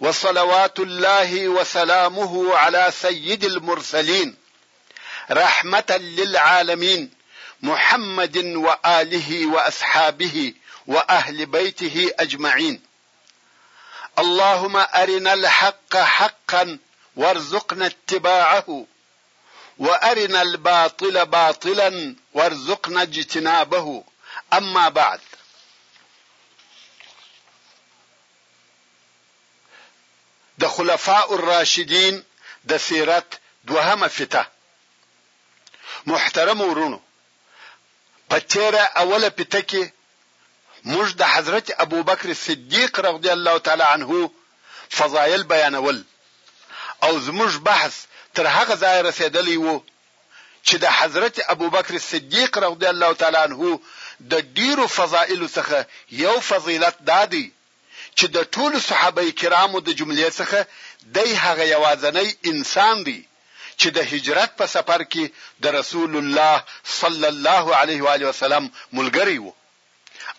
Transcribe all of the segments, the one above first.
وصلوات الله وسلامه على سيد المرسلين رحمه للعالمين محمد واله واصحابه واهل بيته اجمعين اللهم ارنا الحق حقا وارزقنا اتباعه وارنا الباطل باطلا وارزقنا اجتنابه اما بعد د خلفاء الراشدين د سيرت دوهمه فيته محترمو ورونو! په تيره اوله فيته کې موږ د حضرت ابوبکر صديق رضي الله تعالی عنه فضايل بيانول او زموږ بحث تر هغه ځايه رسيدلی وو چې د حضرت ابوبکر صدیق رضی الله تعالی عنه د ډیرو فضائلو څخه یو فضیلت دا دی چې د ټولو صحابه کرامو د جملې څخه دی هغه یواځنی انسان دی چې د هجرت په سفر کې د رسول الله صلی الله علیه وآله وسلم ملګری وو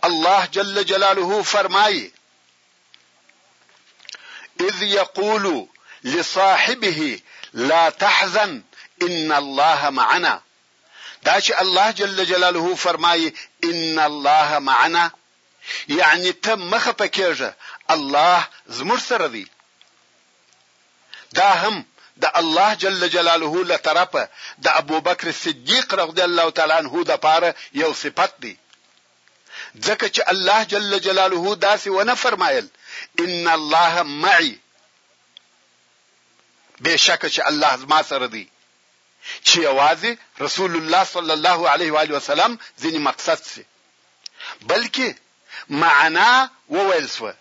الله جل جلاله فرمایي اذ یقول لصاحبه لا تحزن ان الله معنا دا چې الله جل جلاله فرمایي ان الله معنا یعنی ته مخه پکېږه الله زموږ سره دی دا هم د الله جل جلاله له طرفه د ابوبکر صدیق رضی الله تعالی عنه د پاره یو صفت دی ځکه چې الله جل جلاله داسې ونه فرمایل، ان الله معی، بېشکه چې الله زما سره دی، چې یوازې رسول الله صلی الله علیه و آله وسلم ځینې مقصد شي، بلکې معنا وویل شوه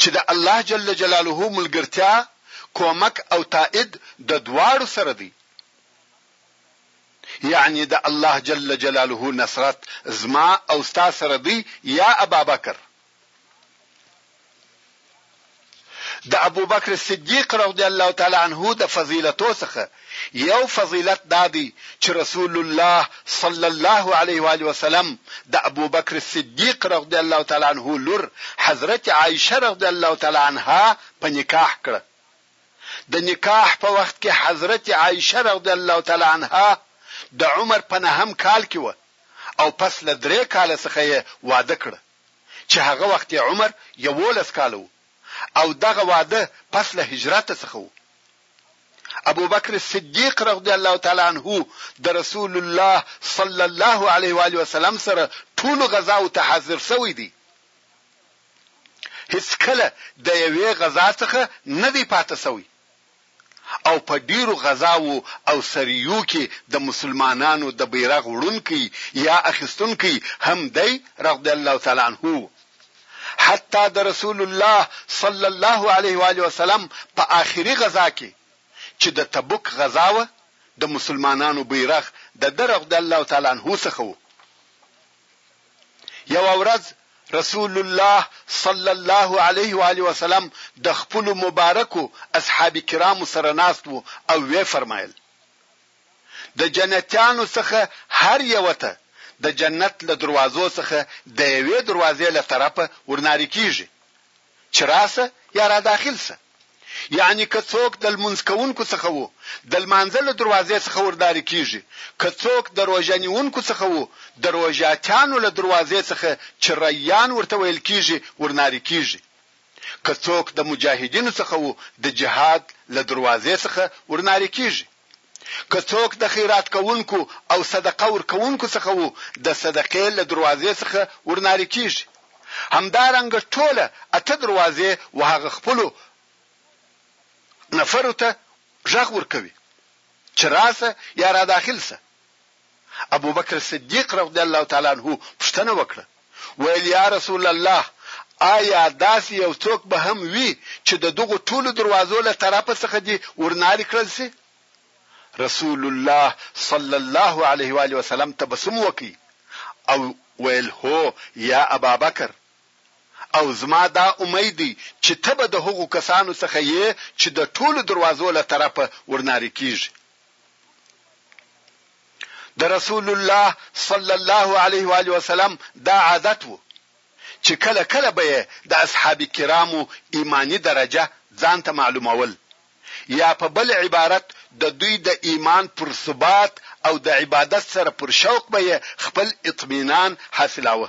چې د الله جل جلاله ملګرتیا کومک او تائید د دواړو سره دی یعنی د الله جل جلاله نصرت زما او ستا سره دی یا ابابکر. د ابوبکر صدیق رضی الله تعالی عنه د فضیلتو څخه یو فضیلت دا دی چې رسول الله صلی الله علیه و آله وسلم د ابوبکر صدیق رضی الله تعالی عنه لور حضرت عائشه رضی الله تعالی عنها په نکاح کړه د نکاح په وخت کې حضرت عائشه رضی الله تعالی عنها د عمر په نهم کال کې وه او پس له درې کاله څخه یې واده کړه چې هغه وخت یې عمر یوولس کاله وو او دغه واده پس له هجرت څخه وو. ابوبکر صدیق رضی الله تعالی عنه د رسول الله صلی الله علیه و آله وسلم سره ټولو غزاو ته حاضر شوی دی. هیڅکله د یوې غزا څخه نه دی پاته شوی او په ډیرو غزاوو او سریو کې د مسلمانانو د بیرغ وړونکی یا اخیستونکی هم دی رضی الله تعالی عنه و. حتی د رسول الله صلی الله علیه و آله وسلم په آخري غزا کې چې د تبوک غزا وه د مسلمانانو بیرغ د ده رضی الله تعالی عنه څخه و. یوه ورځ رسول الله صلی الله علیه و آله وسلم د خپلو مبارکو اصحاب کرامو سره ناست وو او ویې فرمایل، د جنتیانو څخه هر یوه ته د جنت له دروازو څخه د یوې دروازې له طرفه ورنارې کیږي چې راشه یا راداخل شه یعنې که څوک د لمونځ کوونکو څخه وو د لمانځه له دروازې څخه وردارې کیږي که څوک د روژه نیونکو څخه وو د روژاتیانو له دروازې څخه چې ریان ورته ویل کیږي ورنارې کیږي که څوک د مجاهدینو څخه وو د جهاد له دروازې څخه ورنارې کیږي که څوک د خیرات کوونکو او صدقه ورکوونکو څخه وو، د صدقې له دروازې څخه ورنارې کیږي. همدا رنګه ټوله اته دروازې وهغه خپلو نفرو ته ږغ ورکوي چې راشه یا راداخل شه. ابوبکر صدیق رضی الله تعالی عنه پوښتنه وکړه، ویل یا رسول الله آیا داسې یو څوک به هم وي چې د دغو ټولو دروازو له طرفه څخه دې ورنارې کړل شي؟ رسول الله صلی الله علیه وآله وسلم تبسم وکړ او ویل، هو یا ابابکر! او زما دا امید دی چې ته به د هغو کسانو څخه یې چې د ټولو دروازو له طرفه ورنارې کیږي. د رسول الله صلی الله علیه و علیه وسلم دا عادت وو چې کله کله به د اصحاب کرامو ایمانی درجه ځان ته معلومول یا په بل عبارت د دوی د ایمان پر ثبات او د عبادت سره پر شوق به خپل اطمینان حاصلاوه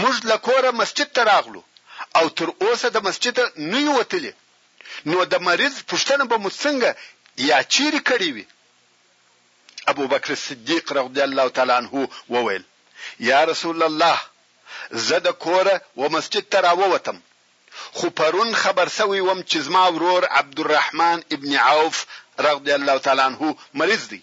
موږ له کوره مسجد ته راغلو او تر اوسه د مسجده نه یو وتلي نو د مریض پوښتنه به مو څنګه یا چیرې کړې وي ابوبکر صدیق رضی الله تعالی عنه وویل یا رسول الله زه د کوره و مسجد ته راووتم خو پرون خبر سوی وم چې زما ورور عبدالرحمن ابن عوف رضی الله تعالی عنه مریض دی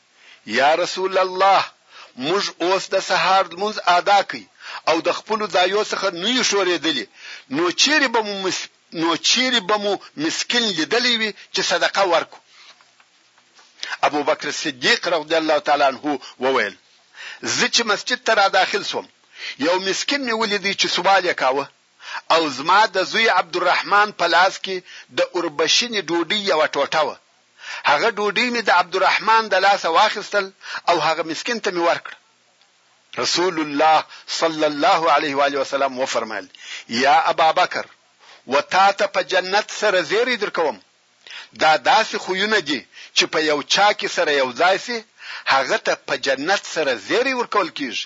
یا رسول الله! موږ اوس د سهار لمونځ اداء کړ او د خپلو ځایو څخه نه یو ښورېدلي، نو چېرې به مو نو چېرې به مو مسکین لیدلی وي چې صدقه ورکړو؟ ابوبکر صدیق رضی الله تعالی عنه وویل، زه چې مسجد ته راداخل شوم، یو مسکین مې ولید چې سوال یې کاوه، او زما د زوی عبدالرحمن په لاس کې د اوربشینې ډوډۍ یوه ټوټه وه. هغه ډوډۍ مې د عبدالرحمن د لاسه واخیستل او هغه مسکین ته مې ورکړه. رسول الله صلی الله علیه وآله وسلم وفرمایل، یا ابابکر! و تا ته په جنت سره زیری درکوم. دا داسې خویونه دي چې په یو چا کې سره یو ځای شي، هغه ته په جنت سره زیری ورکول کېږي.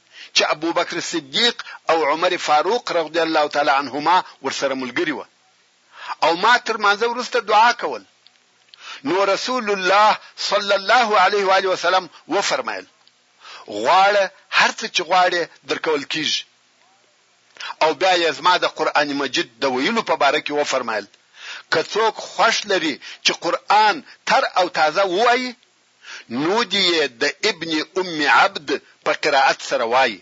چې ابوبکر صدیق او عمر فاروق رضی الله تعالی عنهما ورسره ملګري وه او ما تر لمانځه وروسته دعا کول نو رسول الله صلی الله علیه و آله وسلم وفرمایل غواړه هر څه چې غواړې درکول کیږي او بیا یې زما د قران مجید د ویلو په باره کې وفرمایل که څوک خوښ لري چې قران تر او تازه وایي نودي يې د ابن ام عبد په قرائت سره وايي،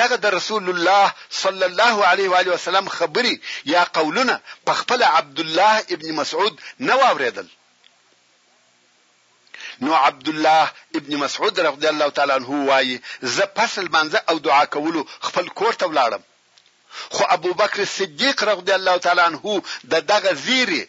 دغه د رسول الله صلی الله علیه و آله وسلم خبري یا قولونه په خپله عبدالله ابن مسعود نه واورېدل، نو عبدالله ابن مسعود رضی الله تعالی عنه وايي، زه پس لمانځه او دعا کولو خپل کور ته ولاړم، خو ابوبکر صدیق رضی الله تعالی عنه د دغه زیري،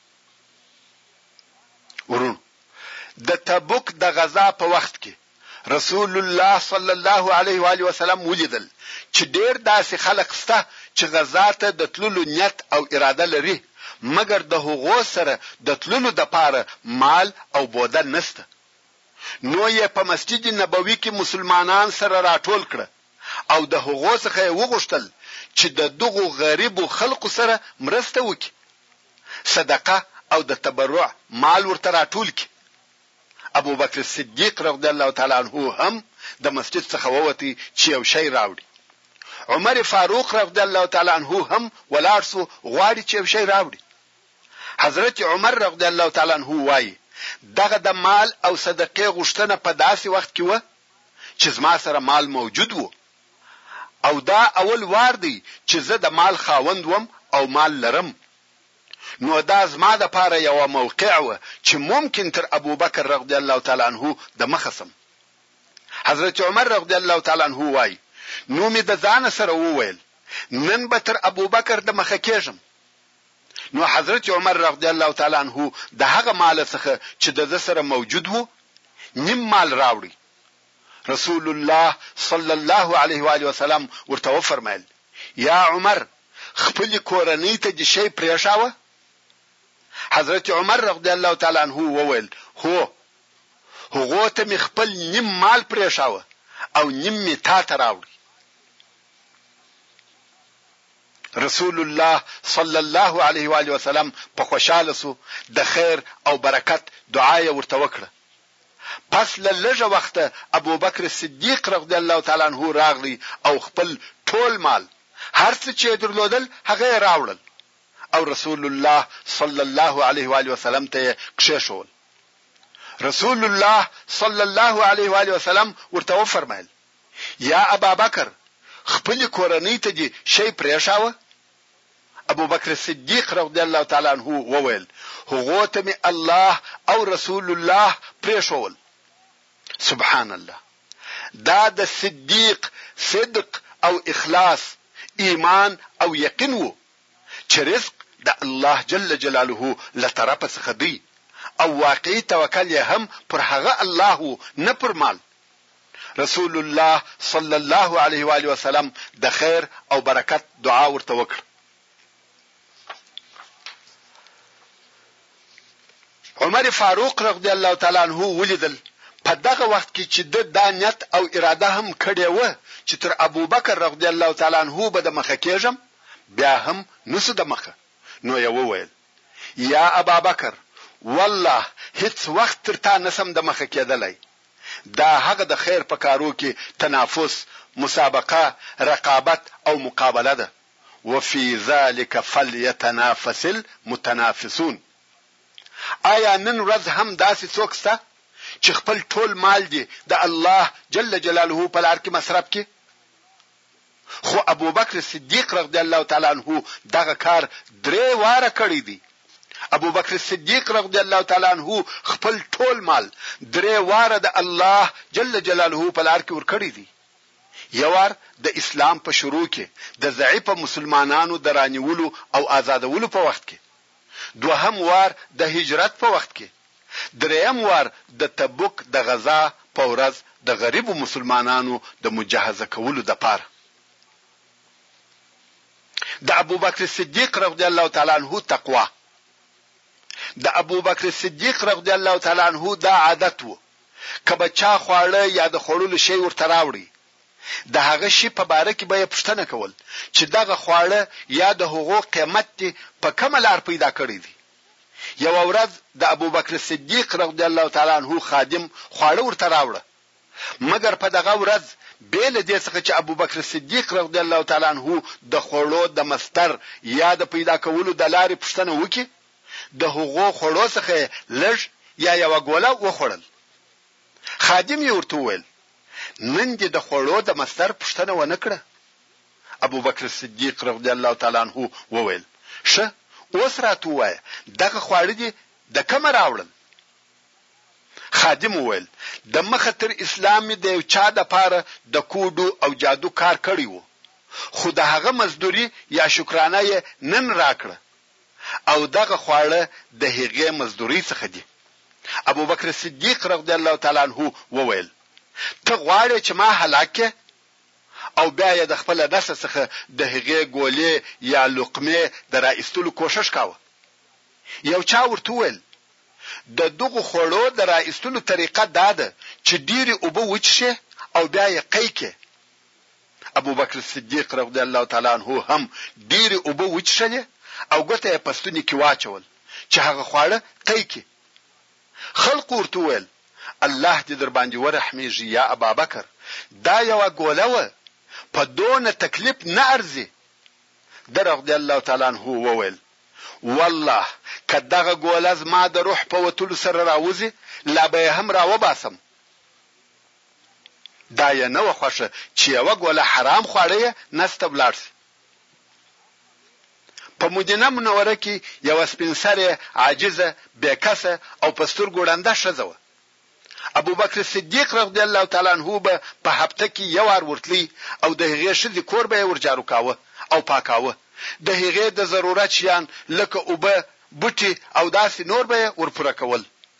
وروڼو! د تبوک د غزا په وخت کې رسول الله صلی الله علیه و آله وسلم ولیدل چې ډېر داسې خلق سته چې غزا ته د تللو نیت او اراده لري مګر د هغو سره د تللو دپاره مال او بوده نسته نو یې په مسجد نبوي کې مسلمانان سره راټول کړه او د هغو څخه یې وغوښتل چې د دغو غریبو خلقو سره مرسته وکړي. صدقه او د تبرع مال ورته راټول کړي. ابوبکر صدیق رضی الله تعالی عنه هم د مسجد څخه ووت چې یو شی راوړي. عمر فاروق رضی الله تعالی عنه هم ولاړ شو غواړي چې یو شی راوړي. حضرت عمر رضی الله تعالی عنه وايي، دغه د مال او صدقې غوښتنه په داسې وخت کې وه چې زما سره مال موجود و، او دا اول وار دی چې زه د مال خاوند وم او مال لرم نو دا زما لپاره یوه موقع وه چې ممکن تر ابوبکر رضی الله تعالی عنه د مخه شم. حضرت عمر رضی الله تعالی عنه وایي، نو مې د ځانه سره وویل، نن به تر ابوبکر د مخه کېږم. نو حضرت عمر رضی الله تعالی عنه د هغه مال څخه چې د ده سره موجود و، نیم مال راوړی. رسول الله صلی الله علیه و آله وسلم ورته وفرمایل، یا عمر! خپلې کورنۍ ته دې شی پرېښاوه؟ حضرت عمر رضی الله تعالی عنه وویل، هو! هغو ته مې خپل نیم مال پرېښاوه او نیم مې تا ته راوړ. رسول الله صلی الله علیه و آله وسلم په خوشاله شو، د خیر او برکت دعا یې ورته وکړه. پس له لږه وخته ابوبکر صدیق رضی الله تعالی عنه راغلی او خپل ټول مال، هر څه چې یې درلودل هغه یې راوړل او رسول الله صلی الله علیه و آله وسلم ته یې کښېښوول. رسول الله صلی الله علیه و آله وسلم ورته وفرمایل، یا ابابکر! خپلې کورنۍ ته دې شی پرېښاوه؟ ابوبکر صدیق رضی الله تعالی عنه وویل، هغو ته مې الله او رسول الله پرېښوول. سبحان الله! دا د صدیق، صدق او اخلاص، ایمان او یقین وو، چې رزق د الله جل جلاله له طرفه څخه دی او واقعي توکل یې هم پر هغه الله وو نه پر مال. رسول الله صلی الله علیه و آله وسلم د خیر او برکت دعا ورته وکړه. عمر فاروق رضی الله تعالی عنه ولیدل په دغه وخت کې چې د دا نیت او اراده هم کړې و چې تر ابوبکر رضی الله تعالی عنه به د مخه کېږم بیا هم نسو د مخه نو یې وویل یا ابابکر! والله هیڅ وخت تر تا نه سم دمخه کیدلی. دا هغه د خیر په کارو کې تنافس، مسابقه، رقابت او مقابله ده، وفی ذلک فلیتنافس المتنافسون. آیا نن ورځ هم داسې څوک شته چې خپل ټول مال دې د الله جل جلاله په لار کې مصرف کړي؟ خو ابوبکر صدیق رضی الله تعالی عنه دغه کار درې واره کړی دی. ابوبکر صدیق رضی الله تعالی عنه خپل ټول مال درې واره د الله جل جلاله په لار کې ورکړی دی. یوار د اسلام په شروع کې د ضعیفه مسلمانانو د رانیولو او آزادولو په وخت کې، دوهم وار د هجرت په وخت کې، درېیم وار د تبوک د غزا په ورځ د غریبو مسلمانانو د مجهزه کولو دپاره. د ابوبکر صدیق رضی الله تعالی عنه تقوا، د ابوبکر صدیق رضی الله تعالی عنه دا عادت وو که به چا خواړه یا د خوړلو شی ورته راوړی د هغه شي په باره کې به يې پوښتنه کول چې دغه خواړه يا د هغو قېمت دې په کومه لار پيدا کړی دی. يوه ورځ د ابوبکر صديق رضی الله تعالی عنه خادم خواړه ورته راوړه، مګر په دغه ورځ بې له دې څخه چې ابوبکر صديق رضی الله تعالی عنه د خوړو د مصدر يا د پيدا کولو د لارې پوښتنه وکړي، د هغو خوړو څخه يې لږ يا يوه ګوله وخوړل. خادم یې ورته وویل، نن دې د خوړو د مصدر پوښتنه ونه کړه؟ ابوبکر صدیق رضی الله تعالی عنه وویل، ښه اوس راته ووایه دغه خواړه دې د کومه راوړل؟ خادم وویل، د مخه تر اسلام مې د یو چا لپاره د کوډو او جادو کار کړی و، خو د هغه مزدوري یا شکرانه یې نن راکړه، او دغه خواړه د هغې مزدورۍ څخه دي. ابوبکر صدیق رضی الله تعالی عنه وویل، ته غواړې چې ما هلاک کړې؟ او بیا یې د خپل نس څخه د هغې ګولې یا لقمې د را ایستلو کوښښ کاوه. یو چا ورته وویل، د دغو خوړو د را ایستلو طریقه دا ده چې ډېرې اوبه وڅښې او بیا یې قی کړې. ابوبکر صدیق رضی الله تعالی عنه هم ډېرې اوبه وڅښلې او ګوته یې په ستوني کې واچول چې هغه خواړه طی کړي. خلقو ورته وویل، الله دې درباندې ورحمېږي یا ابابکر! دا یوه ګوله وه، په دونه تکلیف نه ارزي. ده رضی الله تعالی عنه وویل، والله که دغه ګوله زما د روح په وتلو سره راوځي، لا به یې هم راوباسم. دا یې نه وه خوښه چې یوه ګوله حرام خواړه یې نس ته ولاړ شي. په مدینه منوره کې یوه سپین سرې، عاجزه، بې کسه او په سترګو ړنده ښځه وه. ابوبکر صدیق رضی الله تعالی عنه به په هفته کې یو وار ورتلی او د هغې ښځې کور به یې ورجارو کاوه او پاکاوه، د هغې د ضرورت شیان لکه اوبه، بوټي او داسې نور به یې ورپوره کول.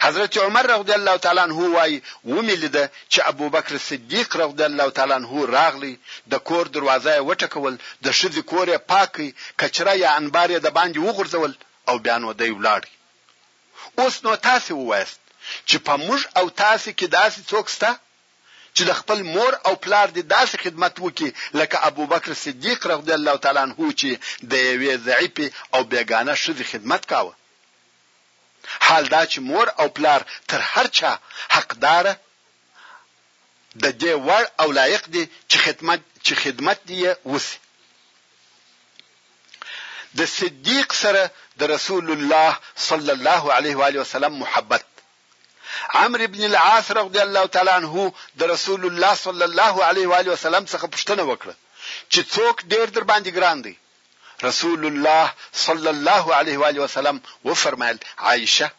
حضرت عمر رضی الله تعالی عنه وايي، ومې لیده چې ابوبکر صدیق رضی الله تعالی عنه راغلی، د کور دروازه یې وټکول، د ښځې کور یې پاک کړ، کچره یا انبار یې د باندې وغورځول او بیا نو دی ولاړ. اوس نو تاسې ووایاست چې په موږ او تاسې کې داسې څوک شته چې د خپل مور او پلار دې داسې خدمت وکړي لکه ابوبکر صدیق رضی الله تعالی عنه چې د یوې ضعیفې او بېګانه ښځې خدمت کاوه؟ حال دا چې مور او پلار تر هر چا حقداره د دې وړ او لایق دي چې خدمت چې خدمت دي یې وسي د صدیق سره د رسول الله صلی الله علیه و علیه وسلم محبت عمرو ابن العاص رضی الله تعالی عنه د رسول الله صلی الله علیه و علیه وسلم څخه پوښتنه وکړه چې څوک ډیر در باندې ګران دی رسول الله صلی الله علیه و آله وسلم وفرمایل، عایشه،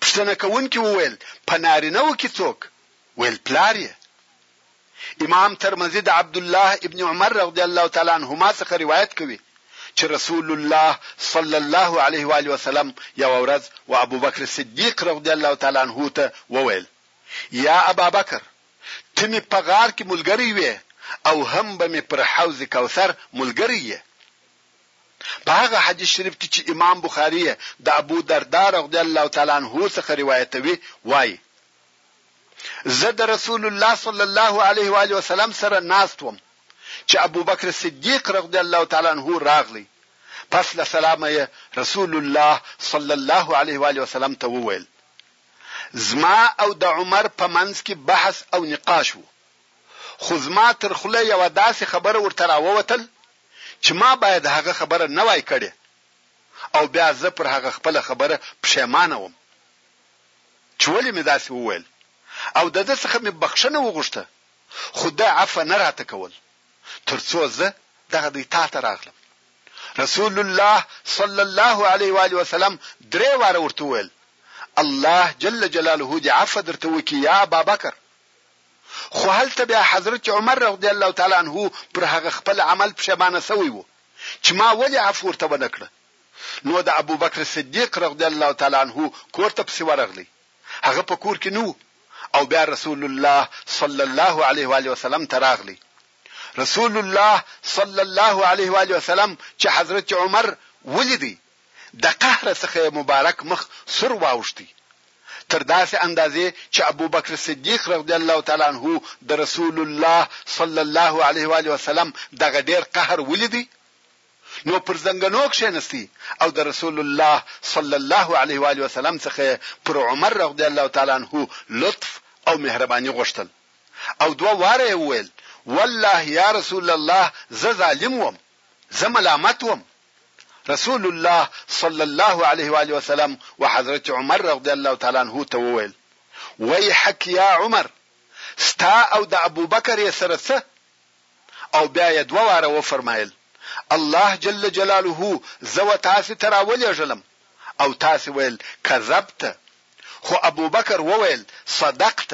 پوښتنه کوونکي وویل، په نارینه وو کې څوک؟ ویل، پلار یې. امام ترمذي د عبدالله ابن عمر رضی الله تعالی عنهما څخه روایت کوي چې رسول الله صلی الله علیه و آله وسلم یوه ورځ و ابوبکر صدیق رضی الله تعالی عنه ته وویل، یا ابابکر، ته مې په غار کې ملګری وې او هم به مې پر حوض کوثر ملګری یې. په هغه حدیث شریف کې چې امام بخاري یې د ابو درداء رضی الله تعالی عنه څخه روایتوي وايي، زه د رسول الله صلی الله علیه وآله وسلم سره ناست وم چې ابوبکر صدیق رضی الله تعالی عنه راغلی، پس له سلامه یې رسول الله صلی الله علیه وآله وسلم ته وویل، زما او د عمر په منځ کې بحث او نقاش و، خو زما تر خولې یوه داسې خبره ورته راووتل چې ما باید هغه خبره نه وای کړې او بیا زه پر هغه خپله خبره پښېمانه وم چې ولې مې داسې وویل او د ده څخه مې بخښنه وغوښته، خو ده عفوه نه راته کول. تر څو زه دغه دی تا ته راغلم رسول الله صلی الله علیه و آله وسلم درې واره ورته وویل الله جل جلاله دې عفو درته وکړي یا ابابکر خو هلته بیا حضرت عمر رضی الله تعالی عنه پر هغه خپل عمل پښېمانه شوی وو چې ما ولې عفو ورته ونه کړه نو د ابوبکر صدیق رضی الله تعالی عنه کور ته پسې ورغلی هغه په کور کې نه وو او بیا رسول الله صلی الله علیه و آله وسلم ته راغلی. رسول الله صلی الله علیه و آله وسلم چې حضرت عمر ولیدی د قهره څخه یې مبارک مخ سور واوښتی تر داسې اندازې چې ابوبکر صدیق رضی الله تعالی عنه د رسول الله صلی الله علیه و آله وسلم دغه ډیر قهر ولیدی نو پر زنګنو کښېنست او د رسول الله صلی الله علیه و آله وسلم څخه یې پر عمر رضی الله تعالی عنه لطف او مهرباني غوښتل او دوه واره یې وویل، والله یا رسول الله زه ظالم وم، زه ملامت وم. رسول الله صلی الله علیه و آله وسلم و حضرت عمر رضی الله تعالی عنه ته وویل، ویحک یا عمر! ستا او د ابوبکر یې سره څه؟ او بیا یې دوه واره وفرمایل، الله جل جلاله زه و تاسې ته راولېږلم او تاسې ویل، کذبت، خو ابوبکر وویل، صدقت،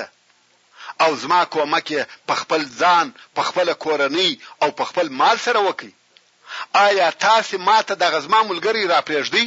او زما کومک یې په خپل ځان، په خپله کورنۍ او په خپل مال سره وکړ، آیا تاسې ماته دغه زما ملګری راپرېږدئ؟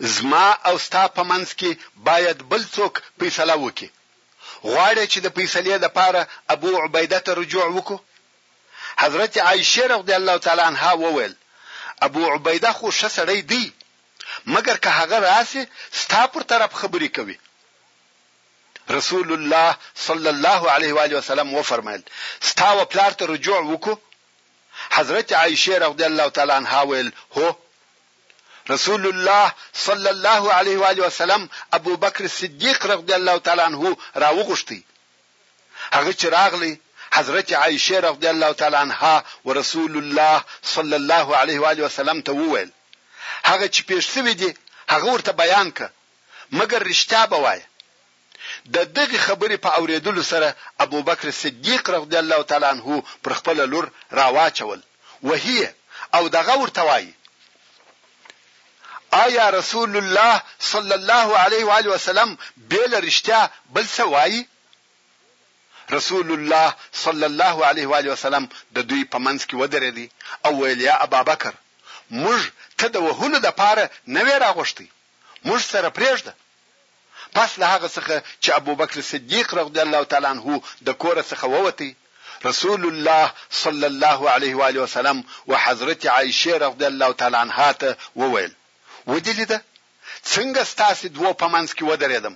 زما او ستا په منځ کې باید بل څوک فیصله وکړي. غواړې چې د فیصلې لپاره ابو عبیده ته رجوع وکړو؟ حضرت عایشې رضی الله تعالی عنها وویل، ابو عبیده خو ښه سړی دی، مګر که هغه راشي ستا پر طرف خبرې کوي. رسول الله صلی الله علیه و آله وسلم وفرمایل، ستا و پلار ته رجوع وکړو؟ حضرت عایشې رضی الله تعالی عنها ویل، هو. رسول الله صلی الله علیه و آله وسلم ابوبکر صدیق رضی الله تعالی عنه راوغوښتی، هغه چې راغلی حضرت عائشه رضی الله تعالی عنها ورسول الله صلی الله علیه و آله وسلم ته وویل، هغه چې پېښ شوي دي هغه ورته بیان کړه، مګر رښتیا به وایه، د دغې خبرې په اورېدلو سره ابوبکر صدیق رضی الله تعالی عنه پر خپله لور راواچول، وهي یې او دغه ورته وايي، آیا رسول الله صلی الله علیه و آله وسلم بې له رښتیا بل څه وايي؟ رسول الله صلی الله علیه و آله وسلم د دوی په منځ کې ودرېد او ویل، یا ابابکر! موږ ته د وهلو لپاره نه وې راغوښتی، موږ سره پرېږده. پس له هغه څخه چې ابوبکر صدیق رضی الله تعالی عنه د کوره څخه ووتی، رسول الله صلی الله علیه و آله وسلم وحضرت عائشې رضی الله تعالی عنها ته وویل، ودې لیده؟ څنګه ستاسې دوو په منځ کې ودرېدم؟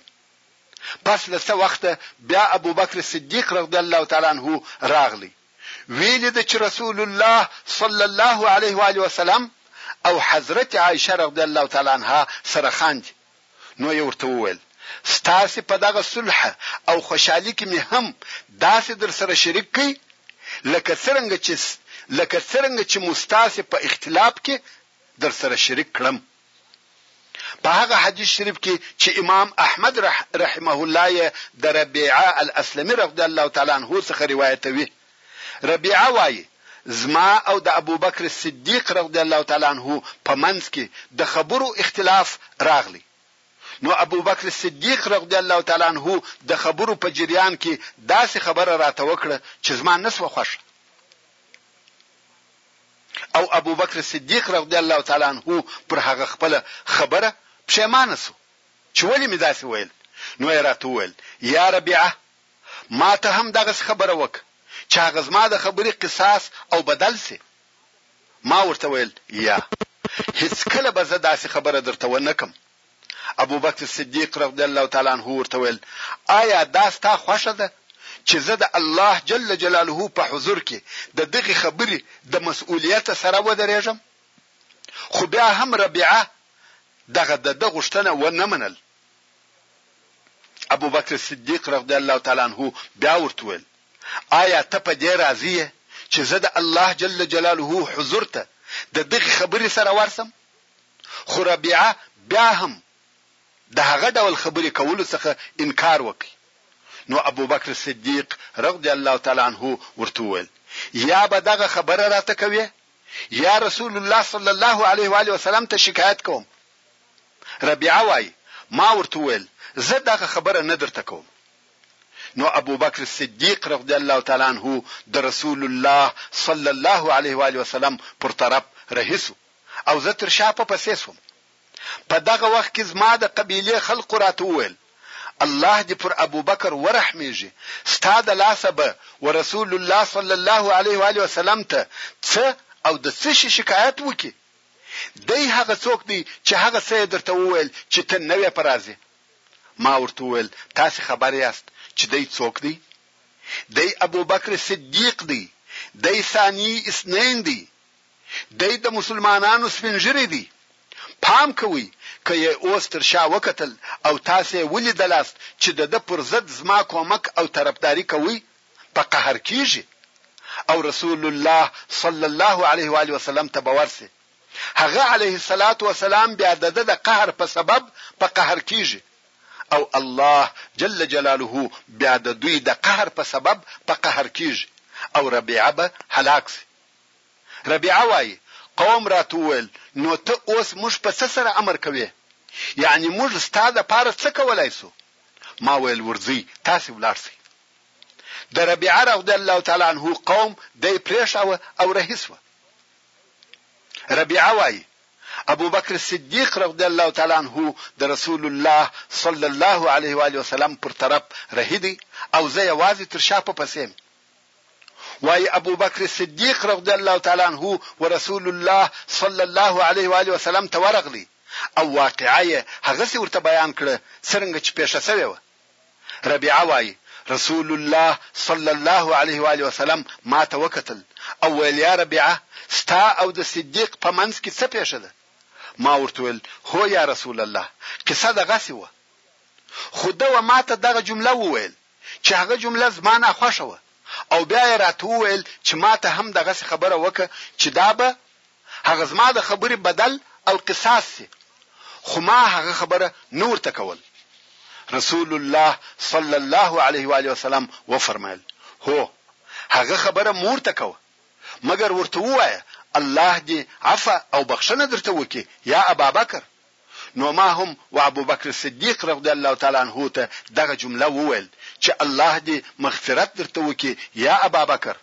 پس له څه وخته بیا ابوبکر صدیق رضی الله تعالی عنه راغلی، ویې لیده چې رسول الله صلی الله علیه و آله وسلم او حضرت عائشه رضی الله تعالی عنها سره خاندي، نو یې ورته وویل، ستاسې په دغه صلح او خوشحالي کې مې هم داسې درسره شریک کړئ لکه څرنګه چې لکه څرنګه چې مو ستاسې په اختلاف کې درسره شریک کړم. په هغه حدیث شریف کې چې امام احمد رح رحمه الله یې د ربیعه الاسلمي رضی الله تعالی عنه څخه روایتوي، ربيعه وايي، زما او د ابوبکر صديق رضي الله تعالی عنه په منځ کې د خبرو اختلاف راغلی، نو ابوبکر صديق رضي الله تعالی عنه د خبرو په جريان کې داسې خبره راته وکړه چې زما نه شوه خوښه او ابوبکر صديق رضي الله تعالی عنه پر هغه خپله خبره پښېمانه شو چې ولې مې داسې ويل، نو يې راته وويل، يا ربيعه! ماته هم دغسې خبره وکړه چې هغه زما د خبرې قصاص او بدل شي. ما ورته ویل، یا. هېڅکله به زه داسې خبره درته ونه کړم. ابوبکر صدیق رضی الله تعالی عنه ورته ویل، ایا دا ستا خوښه ده چې زه د الله جل جلاله په حضور کې د دغې خبرې د مسؤلیت سره ودرېږم؟ خو بیا هم ربیعه دغه د ده غوښتنه ونه منله. ابوبکر صدیق رضی الله تعالی عنه بیا ورته وویل، آیا ته په دې راضي یې چې زه د الله جل جلاله حضور ته د دغې خبرې سره ورشم؟ خو ربیعه بیا هم د هغه ډول خبرې کولو څخه انکار وکړ. نو ابوبکر صدیق رضی الله تعالی عنه ورته وویل، یا به دغه خبره راته کوې یا رسول الله صلی الله علیه و آله وسلم ته شکایت کوم. ربيعه وايي، ما ورته وويل، زه دغه خبره نه درته کوم. نو ابوبکر صديق رضي الله تعالی عنه د رسول الله صلی الله عليه و آله وسلم پر طرف رهي شو او زه تر شا په پسې شوم. په دغه وخت کې زما د قبيلې خلقو راته وويل، الله دې پر ابوبکر ورحمېږي، ستا د لاسه به و رسول الله صلی الله عليه و آله وسلم ته څه او د څه شي شکايت وکړي؟ دی هغه څوک دی چې هغه څه یې درته وویل چې ته نه وې په راضي. ما ورته وویل، تاسې خبر یاست چې دی څوک دی؟ دی ابوبکر صدیق دی، دی ثاني اثنین دی، دی د مسلمانانو سپین ږیری دی. پام کوئ که یې اوس تر شا وکتل او تاسې یې ولیدلاست چې د ده پر ضد زما کومک او طرفداري کوئ، په قهر کیږي او رسول الله صلی الله علیه وآله وسلم ته به ورشي، هغه علیه الصلوة والسلام بیا دده د قهر په سبب په قهر کیږي او الله جل جلاله بیا د دوی د قهر په سبب په قهر کیږي او ربیعه به هلاک شي. ربیعه وایي، قوم راته وویل، نو ته اوس موږ په څه سره امر کوې؟ یعنې موږ ستا لپاره څه کولای شو؟ ما ویل، ورځئ تاسې ولاړ شئ. د ربيعه رضی الله تعالی عنه قوم دی پرېښاوه او رهي شوه. ربيعه وايي، ابوبکر صدیق رضی الله تعالی عنه د رسول الله صلی الله علیه و آله وسلم پر طرف رهي دی او زه یوازې تر شا په پسې یم. وايي ابوبکر صدیق رضی الله تعالی عنه و رسول الله صلی الله علیه و آله وسلم ته ورغلی او واقعه یې هغسې ورته بیان کړه څرنګه چې پېښه شوې وه. ربيعه وايي، رسول الله صلی الله علیه و آله وسلم ما ته وکتل او ویل، یا ربيعه! ستا او د صديق په منځ کې څه پېښه ده؟ ما ورته وویل، هو یا رسول الله! قصه دغسې وه. خو ده و ما ته دغه جمله وویل چې هغه جمله زما ناخوښه وه او بیا یې راته وویل چې ما ته هم دغسې خبره وکړه چې دا به هغه زما د خبرې بدل القصاص شي، خو ما هغه خبره نه ورته کول. رسول الله صلی الله علیه وآله وسلم وفرمایل، هو! هغه خبره مور ته کوه، مګر ورته ووایه، الله دې عفوه او بخښنه درته وکړي یا ابابکر! نو ما هم وابوبکر صدیق رضی الله تعالی عنه ته دغه جمله وویل چې الله دې مغفرت درته وکړي یا ابابکر!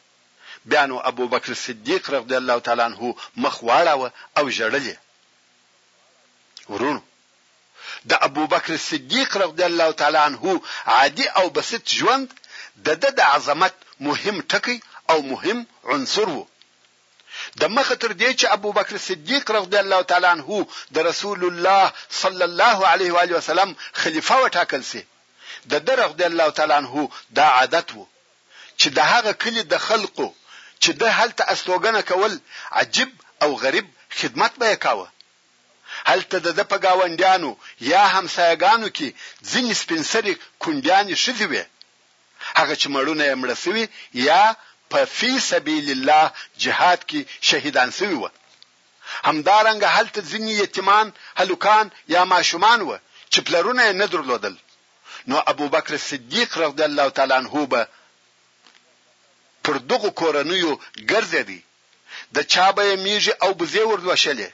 بیا نو ابوبکر صدیق رضی الله تعالی عنه مخ واړاوه او ژړل یې. وروڼو! د ابوبکر صدیق رضی الله تعالی عنه عادي او بسیط ژوند د ده د عظمت مهم ټکی او مهم عنصر و. د مخه تر دې چې ابوبکر صدیق رضی الله تعالی عنه د رسول الله صلی الله علیه و آله وسلم خلیفه وټاکل شي، د ده رضی الله تعالی عنه دا عادت و. چې د هغه کلي د خلقو چې ده هلته استوګنه کول عجیب او غریب خدمت به یې کاوه. هلته د ده په ګاونډیانو یا همسایه ګانو کې ځینې سپین سرې کونډیانې ښځې وې، هغه چې مړونه یې مړه شوي یا په فی سبیل الله جهاد کې شهیدان شوي وه. همدارنګه هلته ځینې یتیمان هلکان یا ماشومان وه چې پلرونه یې نه درلودل. نو ابوبکر صدیق رضی الله تعالی عنه به پر دغو کورنیو ګرځېدی، د چا به یې مېږې او بزې ور لوشلې،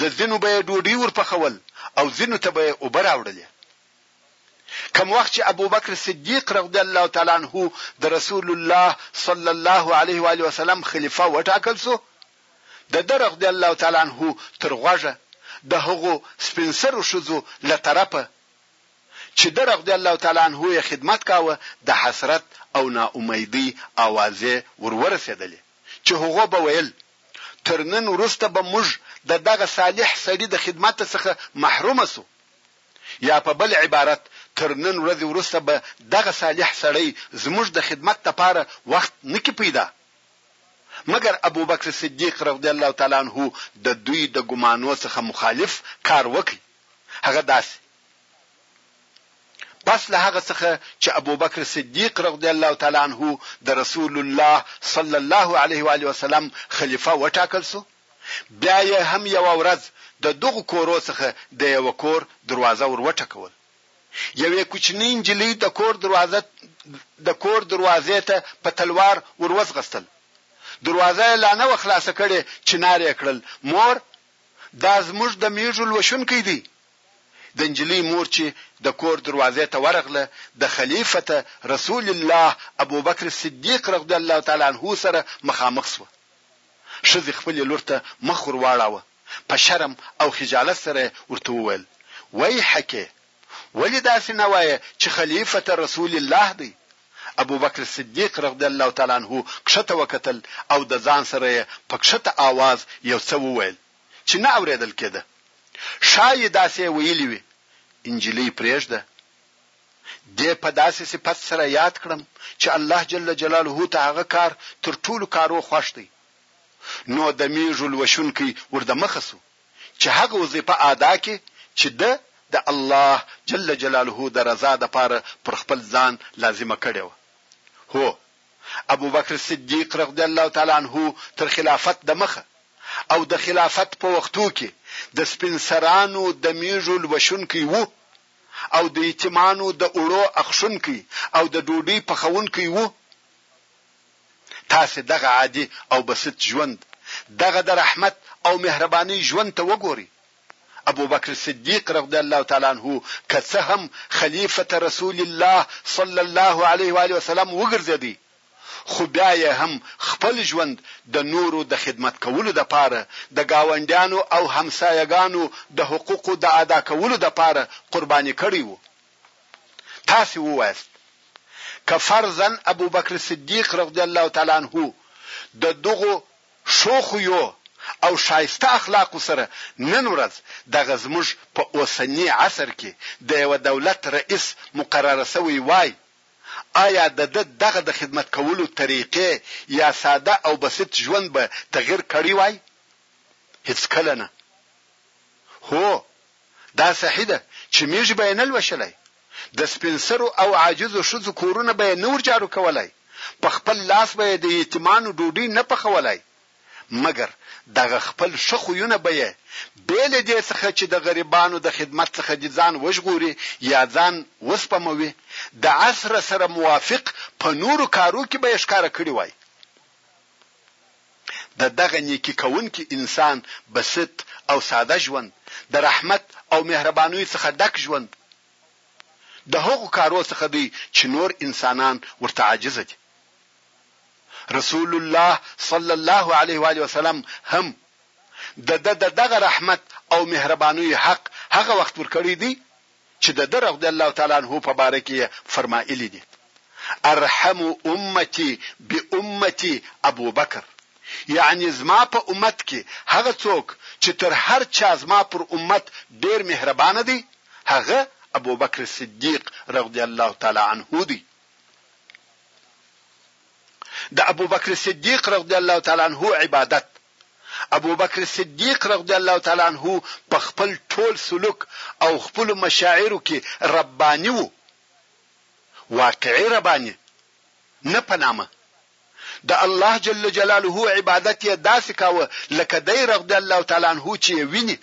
د ځینو به یې ډوډۍ ور پخول او ځینو ته به یې اوبه راوړلې. کوم وخت چې ابوبکر صدیق رضی الله تعالی عنه د رسول الله صلی الله علیه و آله وسلم خلیفه وټاکل شو، د ده رضی الله تعالی عنه تر غوږه د هغو سپین سرو ښځو له طرفه چی ده رضی الله تعالی عنه یې خدمت کاوه د حسرت او نا امیدۍ آوازې ور ورسېدلې چی هغو به ویل، تر نن وروسته به موږ د دغه صالح سړي د خدمته څخه محرومه شو یا په بل عبارت تر نن ورځې وروسته به دغه صالح سړی زموږ د خدمت لپاره وخت نه کړي پیدا مګر ابوبکر صدیق رضی الله تعالی عنه د دوی د ګمانو څخه مخالف کار وکړي. هغه داسې پس له هغه څخه چې ابوبکر صدیق رضی الله تعالی عنه د رسول الله صلی الله علیه و آله وسلم خلیفه وټاکل شو بیا یې هم یو ورځ د دغه کورو څخه د یو کور دروازه ور وټکول یوې کوچنۍ نجلۍ د کور دروازه د کور دروازې ته په تلوار وروځغستل دروازه یې لا نه وخلاصه کړې چې نارې کړل مور دا زموږ د مېږو لوشونکی دی. د نجلۍ مور چې د کور دروازې ته ورغله، د خليفة رسول الله ابوبکر صديق رضی الله تعالی عنه سره مخامخ شوه. ښځې خپلې لور ته مخ ور واړاوه، په شرم او خجالت سره يې ورته وويل، ويحکې! ولې داسې نه وايې چې خليفة رسول الله دی؟ ابوبکر صدیق رضی الله تعالی عنه کښته وکتل او د ځان سره یې په کښته آواز یو څه وویل چې نه اوریدل کیده، ښایي داسې یې ویلي وي، نجلۍ پریږده دې په داسې صفت سره یاد کړم چې الله جل جلاله ته هغه کار تر ټولو کارو خوښ دی. نو د میږو لوشونکی وردمخه شو. چې هغه وظیفه ادا کړي چې ده د الله جل جلاله د رضا دپاره پر خپل ځان لازمه کړې وه. هو! ابوبکر صدیق رضی الله تعالی عنه تر خلافت دمخه او د خلافت په وختو کې د سپین سرانو د میږو لوشونکی وو او د یتیمانو د اوړو اخښونکی او د ډوډۍ پخونکی وو. تاسې دغه عادي او بسیط ژوند، دغه د رحمت او مهربانۍ ژوند ته وګورئ. ابوبکر صدیق رضی الله تعالی عنه که څه هم خلیفة رسول الله صلی الله علیه وآله وسلم وګرځېدی، خو بیا یې هم خپل ژوند د نورو د خدمت کولو دپاره، د ګاونډیانو او همسایه ګانو د حقوقو د ادا کولو دپاره قرباني کړی و. تاسې ووایاست که فرضاً ابوبکر صدیق رضی الله تعالی عنه د دغو ښو خویو او ښایسته اخلاقو سره نن ورځ دغه زموږ په اوسني عصر کې د یوه دولت رئیس مقرر شوی وای، آیا د ده دغه د خدمت کولو طریقې یا ساده او بسیط ژوند به تغیر کړی وای؟ هیڅکله نه. هو، دا صحیح ده چې مېږي به یې نه لوشلای، د سپین سرو او عاجزو ښځو کورونه به یې نه ور جارو کولای، په خپل لاس به یې د یتیمانو ډوډۍ نه پخولای، مګر دغه خپل ښه خویونه به یې بې له دې څخه چې د غریبانو د خدمت څخه دې ځان وژغوري یا ځان وسپموي، د عصره سره موافق په نورو کارو کې به یې ښکاره کړي وای. د دغه نیکي کوونکي انسان بسیط او ساده ژوند، د رحمت او مهربانیو څخه ډک ژوند، د هغو کارو څخه دی چې نور انسانان ورته عاجز دي. رسول الله صلی الله علیه وآله وسلم هم د ده د دغه رحمت او مهربانیو حق هغه وخت ورکړی دی چې د ده رضی الله تعالی عنه په باره کې یې فرمائیلي دي، ارحم امتي بامتي ابوبکر، یعنې زما په امت کې هغه څوک چې تر هر چا زما پر امت ډېر مهربانه دی هغه ابوبکر صدیق رضی الله تعالی عنه دی. د ابوبکر صدیق رضی الله تعالی عنه عبادت، ابوبکر صدیق رضی الله تعالی عنه په خپل ټول سلوک او خپلو مشاعرو کې رباني وو، واقعي رباني، نه په نامه. د الله جل جلاله عبادت یې داسې کاوه لکه دی رضی الله تعالی عنه چې یې ویني.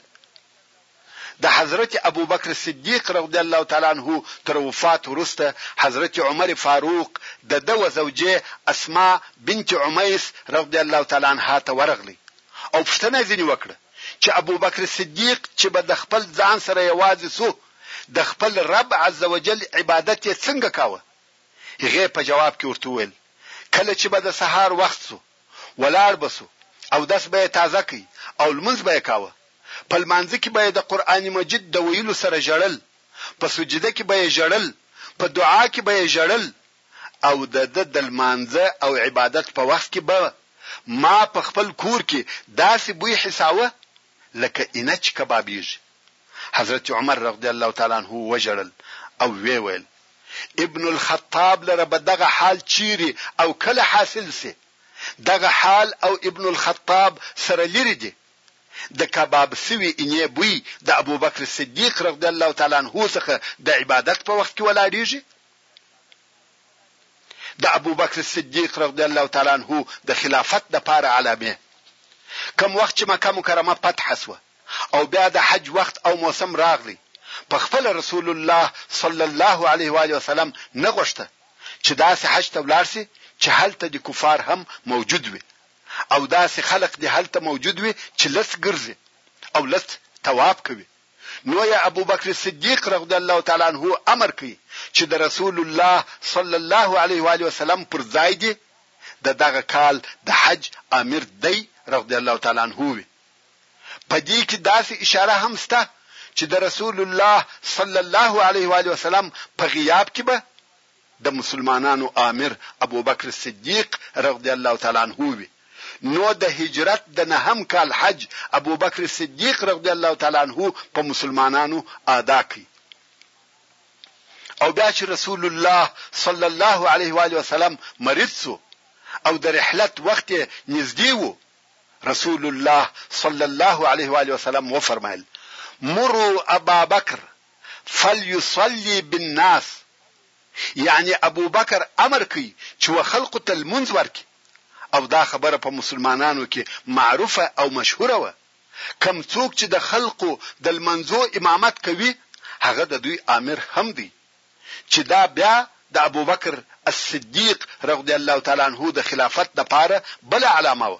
د حضرت ابوبکر صدیق رضی الله تعالی عنه تر وفات وروسته حضرت عمر فاروق د ده وزوجې اسماء بنت عمیس رضی الله تعالی عنها ته ورغلی او پوښتنه یې ځینې وکړه چې ابوبکر صدیق چې به د خپل ځان سره یوازې شو د خپل رب عزوجل عبادت یې څنګه کاوه؟ هغې په جواب کې ورته وویل، کله چې به د سهار وخت شو، ولاړ به سو، اودس به یې تازه کړ او لمونځ به یې کاوه، په لمانځه کي به یې د قرآن مجید د ویلو سره ژړل، په سجده کي به یې ژړل، په دعا کي به یې ژړل او د ده د لمانځه او عبادت په وخت کي به ما په خپل کور کي داسي بوی حساوه لکه اینه چې کبابیږي. حضرت عمر رضی الله تعالی عنه وژړل او ویې ویل، ابن الخطاب لره به دغه حال چیري او کله حاصل شي؟ دغه حال او ابن الخطاب سره لیري دي. د کباب شوي اینې بوی د ابوبکر صدیق رضی الله تعالی عنه څخه د عبادت په وخت کې ولاړیږي؟ د ابوبکر صدیق رضی الله تعالی عنه د خلافت دپاره علامې، کوم وخت چې مکه مکرمه فتح شوه او بیا د حج وخت او موسم راغلی، په خپله رسول الله صلی الله علیه و آله وسلم نه غوښته چې داسې حج ته ولاړ شي چې هلته دې کفار هم موجود وي او داسې خلق دې هلته موجود وي چې لس ګرځي او لس طواف کوي. نو يې ابوبکر صديق رضی الله تعالی عنه امر کوي چې د رسول الله صلی الله عليه و آله وسلم پر ځای دې د دغه کال د حج آمر دی رضی الله تعالی عنه وي. په دې کې داسې اشاره هم شته چې د رسول الله صلی الله عليه و آله وسلم په غياب کې به د مسلمانانو آمر ابوبکر صدیق رضی الله تعالی عنه وي، نو د هجرت د نهم کال حج ابوبکر صدیق رضی الله تعالی عنه په مسلمانانو آدا کړ. او بیا چې رسول الله صلی الله علیه وآله وسلم مریض شو او د رحلت وخت یې نږدې و، رسول الله صلی الله علیه وآله وسلم وفرمایل، مروا ابابکر فلیصلی بالناس یعنی ابوبکر امر کوي چې و خلقو ته لمونځ ورکړي او دا خبره په مسلمانانو کې معروفه او مشهوره وه، کوم څوک چې د خلقو د لمنځو امامت کوي هغه د دوی آمر هم دی چې دا بیا د ابوبکر الصدیق رغدی الله تعالی عنه د خلافت لپاره بله علامه وه.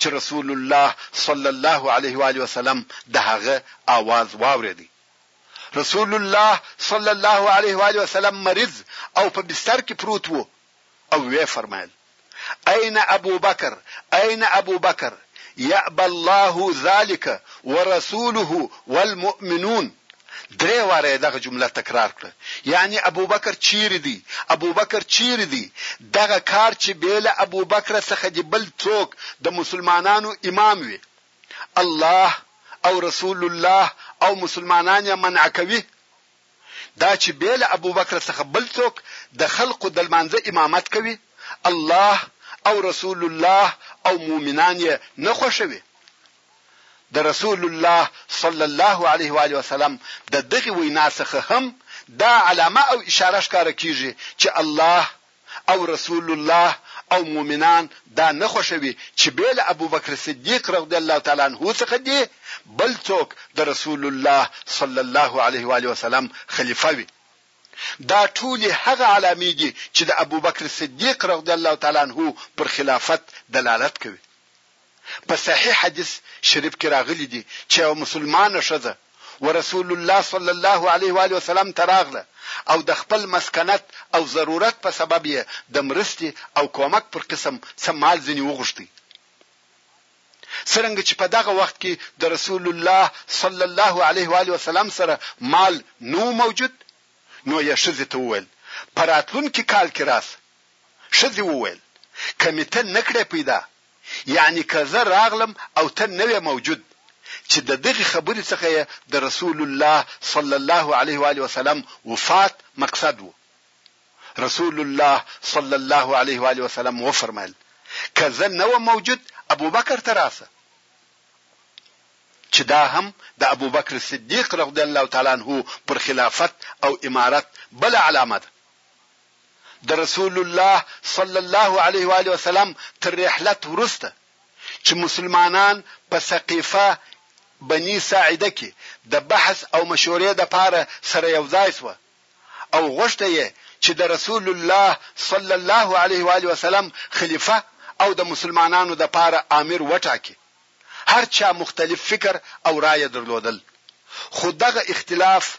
چې رسول الله صلی الله علیه و آله وسلم د هغه آواز واورېد. رسول الله صلی الله علیه و آله وسلم مریض او په بستر کې پروت و او ویې فرمایل، أين أبو بکر، أين أبو بکر، يأبی الله ذلک ورسوله والمؤمنون، درې واره یې دغه جمله تکرار کړه، یعنې ابوبکر چیرې دی؟ ابوبکر چیرې دی؟ دغه کار چې بې له ابوبکره څخه دې بل څوک د مسلمانانو امام وي، الله او رسول الله او مسلمانان یې منع کوي. دا چې بې له ابوبکره څخه بل څوک د خلقو د لمانځه امامت کوي، الله او رسول الله او مؤمنان یې نه خوښوي. د رسول الله صلی الله علیه و آله وسلم د دغې وینا څخه هم دا علامه او اشاره ښکاره کیږي چې الله او رسول الله او مؤمنان دا نه خوښوي چې بې له ابوبکر صدیق رضی الله تعالی عنه څخه دې بل څوک د رسول الله صلی الله علیه و آله وسلم خلیفه وي. دا ټولې هغه علامې دي چې د ابوبکر صدیق رضی الله تعالی عنه پر خلافت دلالت کوي. په صحیح حدیث شریف کې راغلي دي چې یوه مسلمانه ښځه ورسول الله صلی الله علیه وآله وسلم ته راغله او د خپل مسکنت او ضرورت په سبب یې د مرستې او کومک پر قسم څه مال ځینې وغوښتی څرنګه چې په دغه وخت کې د رسول الله صلی الله علیه و علیه وسلم سره مال نو موجود نو یې ښځې ته وویل په راتلونکي کال کې راس ښځې وویل، که مې ته نه کړې پیدا، یعنې که زه راغلم او ته نه وې موجود، چې د دغې خبرې څخه یې د رسول الله صلی الله علیه و آله وسلم وفات مقصد و. رسول الله صلی الله علیه و آله وسلم وفرمایل، که زه نه وم موجود، ابوبکر ته راشه. چې دا هم د ابوبکر صدیق رضی الله تعالی عنه پر خلافت او امارت بله علامه ده. د رسول الله صلی الله علیه وآله وسلم تر رحلت وروسته چې مسلمانان په ثقیفه بنی ساعده کې د بحث او مشورې دپاره سره یو ځای شوه او غوښته یې چې د رسول الله صلی الله علیه وآله وسلم خلیفه او د مسلمانانو دپاره آمر وټاکي هر چا مختلف فکر او رایه درلودل خو دغه اختلاف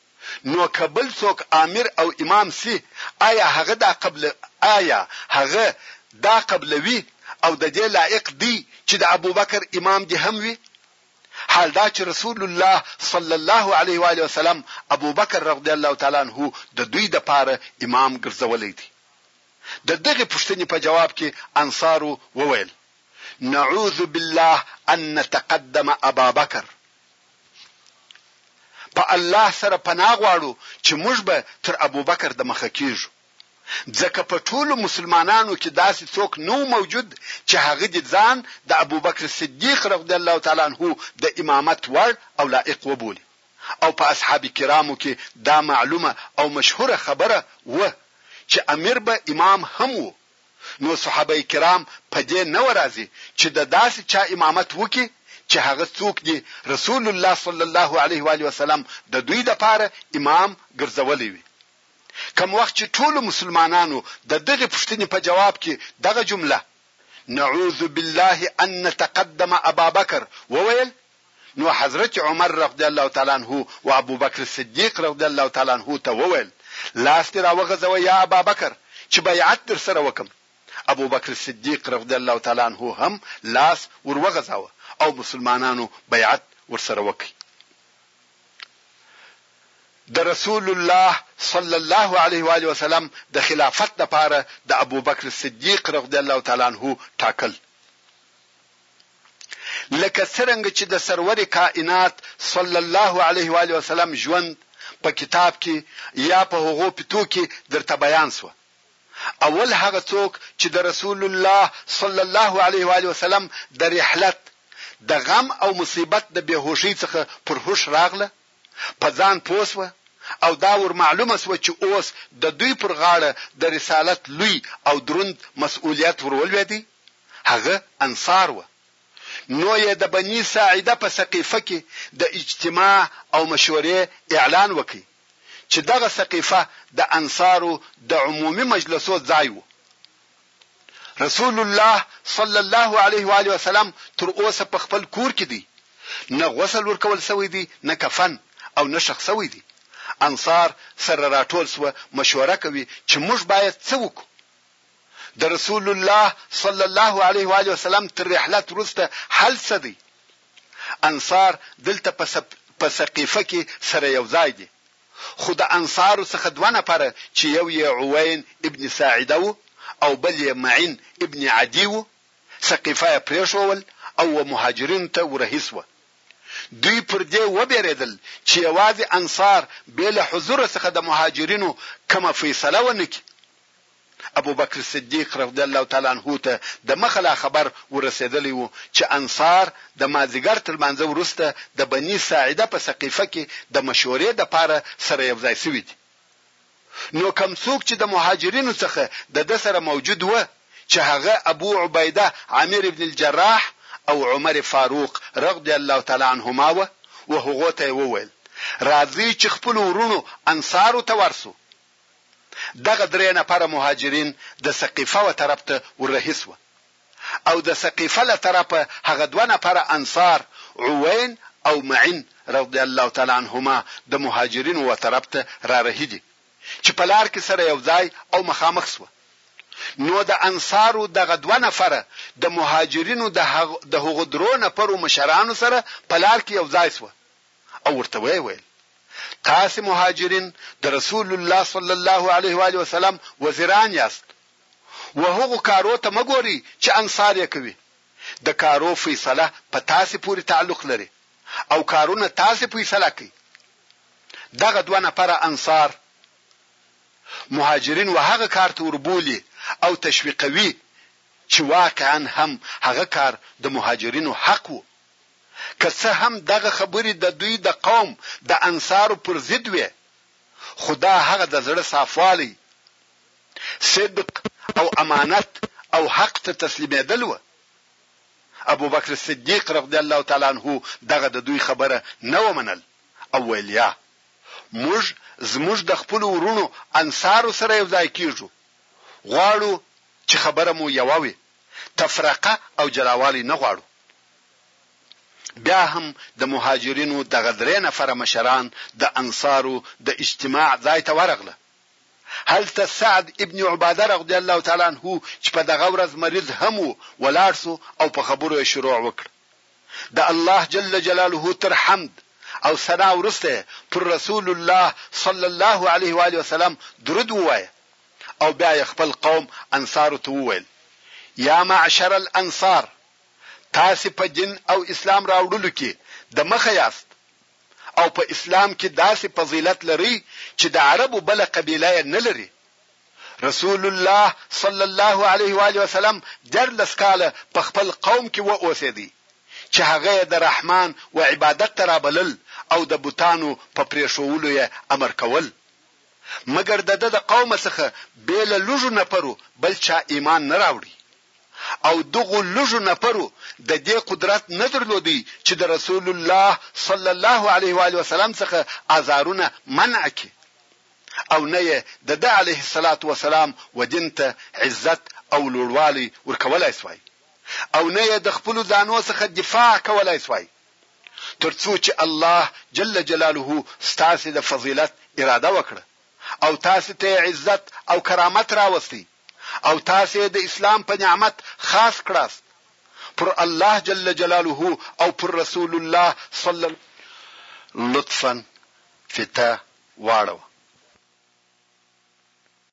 نو که بل څوک آمر او امام شي آیا هغه دا قبل آیا هغه دا قبلوي او ددې لایق دی چې د ابوبکر امام دې هم وي؟ حال دا چې رسول الله صلی الله علیه وآله وسلم ابوبکر رضی الله تعالی عنه د دوی د پاره امام ګرځولی دی. د دغې پوښتنې په جواب کې انصارو وویل، نعوذ بالله ان نتقدم ابابکر په الله سره پناه غواړو چې موږ به تر ابوبکر دمخه کېږو، ځکه په ټولو مسلمانانو کې داسې څوک نه و موجود چې هغه دې ځان د ابوبکر صدیق رضی الله تعالی عنه د امامت وړ او لایق وبولي او په اصحاب کرامو کې دا معلومه او مشهوره خبره وه چې امیر به امام هم و، نو صحابه کرام په دې نه وه راضي چې د داسې چا امامت وکړي چې هغه څوک دي رسول الله صلی الله علیه وآله وسلم د دوی لپاره امام ګرځولی وي کوم وخت چې ټولو مسلمانانو د دغې پوښتنې په جواب کې دغه جمله نعوذ بالله ان نتقدم ابابکر وویل نو حضرت عمر رضی الله تعالی عنه و ابوبکر صدیق رضی الله تعالی عنه ته وویل، لاس دې راوغځوه یا ابابکر چې بیعت درسره وکړم. ابوبکر صدیق رضی الله تعالی عنه هم لاس ور وغځاوه او مسلمانانو بیعت ورسره وکړ. د رسول الله صلی الله علیه و آله وسلم د خلافت لپاره د ابوبکر صدیق رضی الله تعالی عنه ټاکل. لکه څرنګه چې د سرور کائنات صلی الله علیه و آله وسلم ژوند په کتاب کې یا په هغو پتو کې درته بیان شوه. اول هغه څوک چې د رسول الله صلی الله علیه و آله وسلم د رحلت، د غم او مصیبت د بې هوښۍ څخه پر هوښ راغله، په ځان پوه شوه او دا ور معلومه شوه چې اوس د دوی پر غاړه د رسالت لوی او دروند مسؤلیت ور ولوېدی، هغه انصار وه نو يې د بني ساعده په سقيفه کې د اجتماع او مشورې اعلان وکړ چې دغه سقيفه د انصارو د عمومي مجلسو ځای وو. رسول الله صلی الله علیه وآله وسلم تر اوسه په خپل کور کې دی، نه غسل ورکول شوی دی، نه کفن او نه ښخ شوی دی. انصار سره راټول شوه مشوره کوي چې موږ باید څه وکړو؟ د رسول الله صلی الله علیه و آله وسلم تر رحلت وروسته حل څه دی؟ انصار دلته په په سقیفه کې سره یو ځای دي خو د انصارو څخه دوه نفره چې یو یې عوین ابن ساعده و او بل یې معین ابن عدی و سقیفه یې پرېښوول او و مهاجرینو ته ورهي سوه دوی پر دې وبېرېدل چې یوازې انصار بې له حضور څخه د مهاجرینو کومه فیصله ونه کړي ابوبکر صدیق رضی الله تعالی عنه ته د مخه لا خبر ورسېدلی وو چې انصار د مازدیګر تر لمانځه وروسته د بني ساعده په سقیفه کې د مشورې دپاره سره یو ځای شوي دي. نو کوم څوک چې د مهاجرینو څخه د ده سره موجود وه چې هغه ابو عبیده عامر بن الجراح او عمر فاروق رضی الله تعالی عنهما وه و هغو ته یې وویل، راځئ چې خپلو وروڼو انصارو ته ورشو. دغه درې نفره مهاجرين د سقيفه و طرف ته ورهي شوه او د سقيفه له طرفه هغه دوه نفره انصار عوين او معين رضي الله تعالی عنهما د مهاجرينو و طرف ته رارهي دي چې په لار کې سره يو ځای او مخامخ شوه نو د انصارو دغه دوه نفره د مهاجرينو د هغو درو نفرو مشرانو سره په لار کې يو ځای شوه او ورته ویې ویل، تاسې مهاجرین د رسول الله صلی الله علیه وآله وسلم وزیران یاست، و هغو کارو ته مه ګورئ چې انصار یې کوي، د کارو فیصله په تاسې پورې تعلق لري او کارونه تاسې فیصله کړئ. دغه دوه نفره انصار مهاجرین و هغه کار ته وربولي او تشویقوي چې واقعا هم هغه کار د مهاجرینو حق و، که څه هم دغه خبرې د دوی د قوم د انصارو پر ضد وې، خو دا هغه د زړه صافوالی، صدق او امانت او حق ته تسلیمېدل وه. ابوبکر صدیق رضی الله تعالی عنه دغه د دوی خبره نه وه منل او ویل یا موږ زموږ د خپلو وروڼو انصارو سره یو ځای کېږو، غواړو چې خبره مو یوه وي. تفرقه او جلاوالی نه غواړو بیا هم د مهاجرینو دغه درې نفره مشران د انصارو د اجتماع ځای ته ورغله هلته سعد ابن عباده رضی الله تعالی عنه چې په دغه ورځ مریض هم و ولاړ سو او په خبرو یې شروع وکړ د الله جل جلاله تر حمد او ثنا ورسته پر رسول الله صلی الله علیه و علیه وسلم درود ووایه او بیا یې خپل قوم انصارو ته وویل، یا معشر الانصار! تاسې په دین او اسلام راوړلو کې د مخه یاست او په اسلام کې داسې فضیلت لرئ چې د عربو بله قبیله یې نه لري. رسول الله صلی الله علیه وآله وسلم دیارلس کاله په خپل قوم کې و اوسېدی چې هغه یې د رحمن و عبادت ته رابلل او د بتانو په پرېښوولو یې امر کول. مګر دده د قومه څخه بې له لږو نفرو بل چا ایمان نه راوړی او دغو لږو نفرو ددې قدرت نه درلودی چې د رسول الله صلی الله علیه وآله وسلم څخه ازارونه منع کړي او نه یې دده علیه الصلوة والسلام و دین ته عزت او لوړوالی ورکولای شوای او نه یې د خپلو ځانو څخه دفاع کولای شوای تر څو چې الله جل جلاله ستاسې د فضیلت اراده وکړه او تاسې ته یې عزت او کرامت راوستی او تاسې یې د اسلام په نعمت خاص کړاست پر الله جل جلاله او پر رسول الله صلی لطفا فته واړوه.